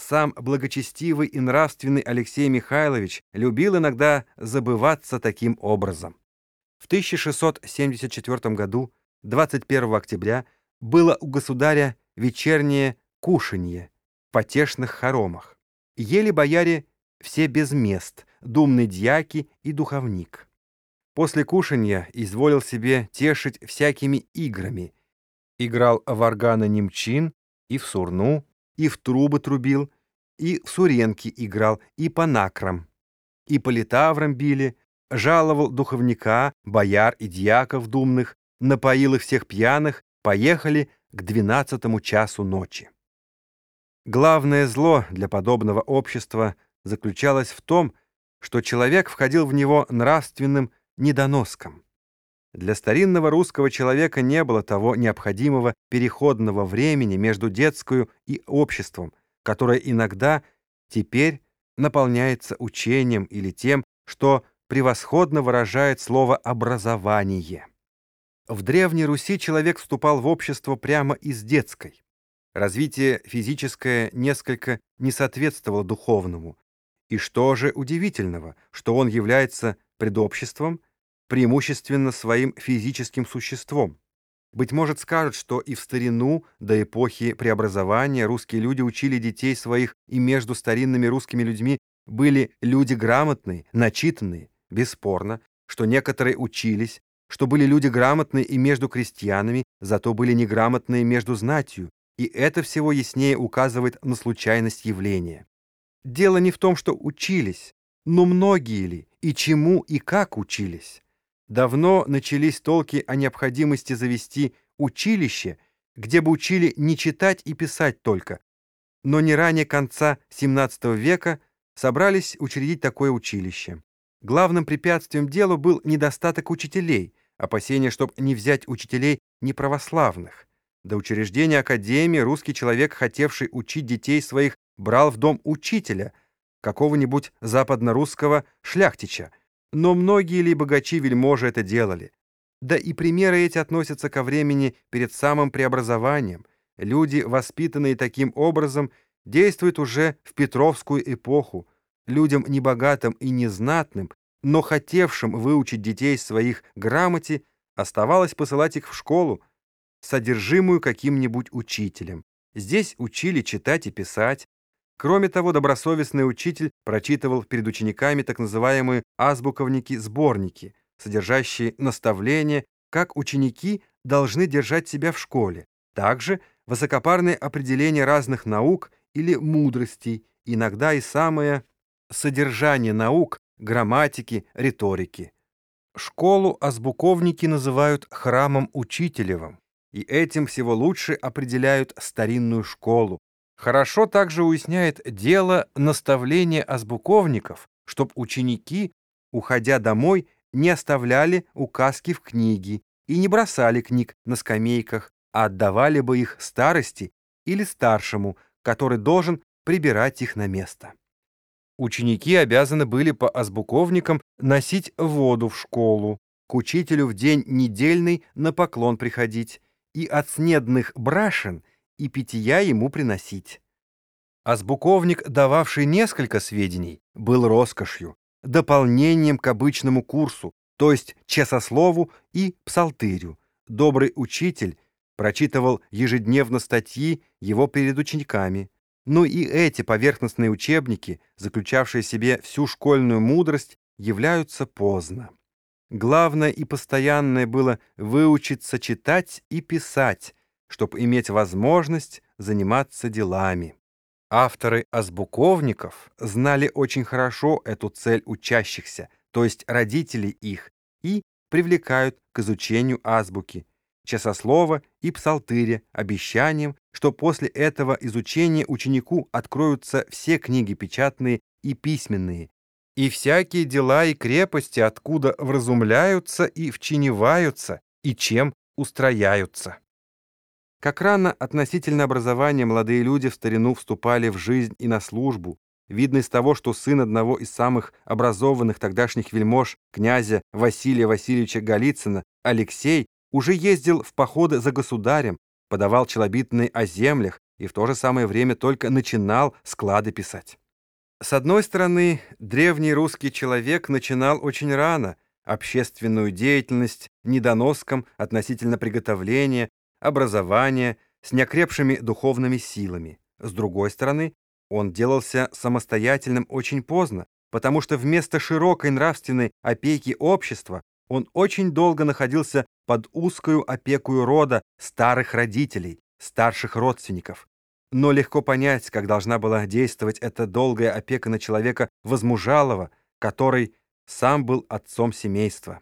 сам благочестивый и нравственный Алексей Михайлович любил иногда забываться таким образом. В 1674 году, 21 октября, было у государя вечернее кушанье в потешных хоромах. Ели бояре все без мест, думный дьяки и духовник. После кушанья изволил себе тешить всякими играми. Играл в органы немчин и в сурну, и в трубы трубил, и в суренки играл, и по накрам, и по литаврам били, жаловал духовника, бояр и дьяков думных, напоил их всех пьяных, поехали к двенадцатому часу ночи. Главное зло для подобного общества заключалось в том, что человек входил в него нравственным недоноском. Для старинного русского человека не было того необходимого переходного времени между детскую и обществом, которое иногда теперь наполняется учением или тем, что превосходно выражает слово «образование». В Древней Руси человек вступал в общество прямо из детской. Развитие физическое несколько не соответствовало духовному. И что же удивительного, что он является предобществом, преимущественно своим физическим существом. Быть может, скажут, что и в старину, до эпохи преобразования, русские люди учили детей своих, и между старинными русскими людьми были люди грамотные, начитанные. Бесспорно, что некоторые учились, что были люди грамотные и между крестьянами, зато были неграмотные между знатью, и это всего яснее указывает на случайность явления. Дело не в том, что учились, но многие ли, и чему, и как учились. Давно начались толки о необходимости завести училище, где бы учили не читать и писать только. Но не ранее конца XVII века собрались учредить такое училище. Главным препятствием делу был недостаток учителей, опасение, чтобы не взять учителей неправославных. До учреждения академии русский человек, хотевший учить детей своих, брал в дом учителя, какого-нибудь западно-русского шляхтича, но многие ли богачи-вельможи это делали? Да и примеры эти относятся ко времени перед самым преобразованием. Люди, воспитанные таким образом, действуют уже в Петровскую эпоху. Людям небогатым и незнатным, но хотевшим выучить детей своих грамоте, оставалось посылать их в школу, содержимую каким-нибудь учителем. Здесь учили читать и писать, Кроме того, добросовестный учитель прочитывал перед учениками так называемые азбуковники-сборники, содержащие наставления, как ученики должны держать себя в школе. Также высокопарные определения разных наук или мудростей, иногда и самое содержание наук, грамматики, риторики. Школу азбуковники называют храмом учителевым, и этим всего лучше определяют старинную школу, Хорошо также уясняет дело наставления азбуковников, чтоб ученики, уходя домой, не оставляли указки в книге и не бросали книг на скамейках, а отдавали бы их старости или старшему, который должен прибирать их на место. Ученики обязаны были по азбуковникам носить воду в школу, к учителю в день недельный на поклон приходить и от снедных брашен и питья ему приносить. Азбуковник, дававший несколько сведений, был роскошью, дополнением к обычному курсу, то есть часослову и псалтырю. Добрый учитель прочитывал ежедневно статьи его перед учениками. Но и эти поверхностные учебники, заключавшие в себе всю школьную мудрость, являются поздно. Главное и постоянное было выучиться читать и писать, чтобы иметь возможность заниматься делами. Авторы азбуковников знали очень хорошо эту цель учащихся, то есть родителей их, и привлекают к изучению азбуки, часослова и псалтыря обещанием, что после этого изучения ученику откроются все книги печатные и письменные, и всякие дела и крепости, откуда вразумляются и вчиневаются, и чем устрояются. Как рано относительно образования молодые люди в старину вступали в жизнь и на службу, видно из того, что сын одного из самых образованных тогдашних вельмож, князя Василия Васильевича Голицына, Алексей, уже ездил в походы за государем, подавал челобитные о землях, и в то же самое время только начинал склады писать. С одной стороны, древний русский человек начинал очень рано общественную деятельность недоноском относительно приготовления, образования, с неокрепшими духовными силами. С другой стороны, он делался самостоятельным очень поздно, потому что вместо широкой нравственной опеки общества он очень долго находился под узкую опекую рода старых родителей, старших родственников. Но легко понять, как должна была действовать эта долгая опека на человека возмужалого, который сам был отцом семейства.